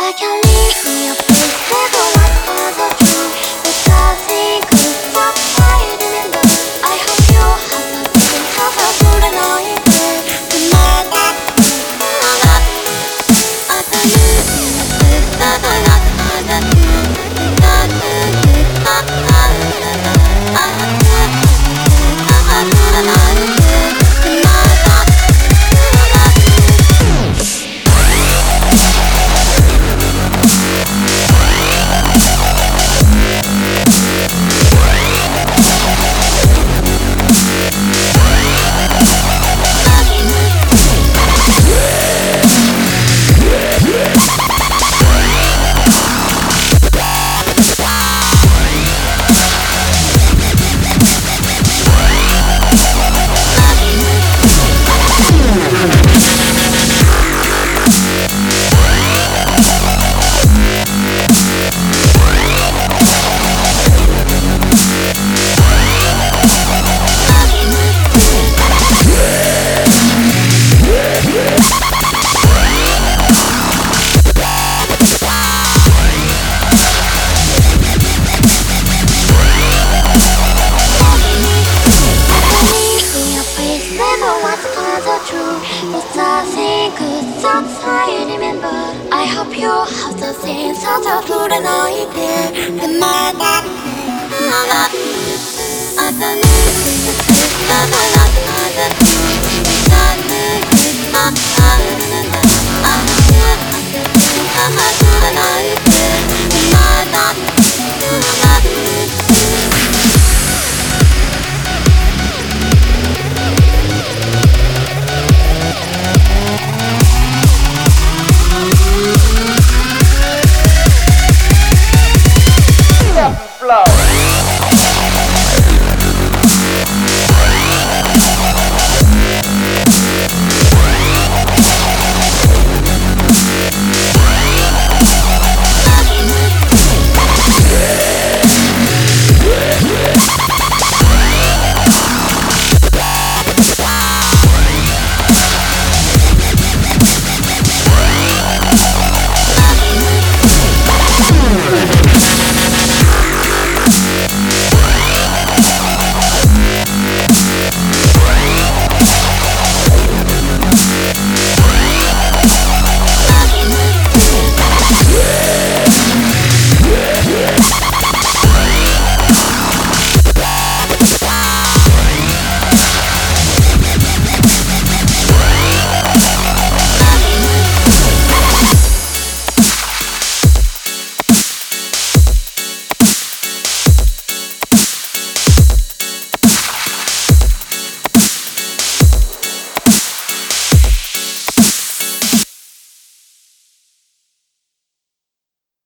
I can't leave your I remember. I hope you have the same such a good night The man that I don't need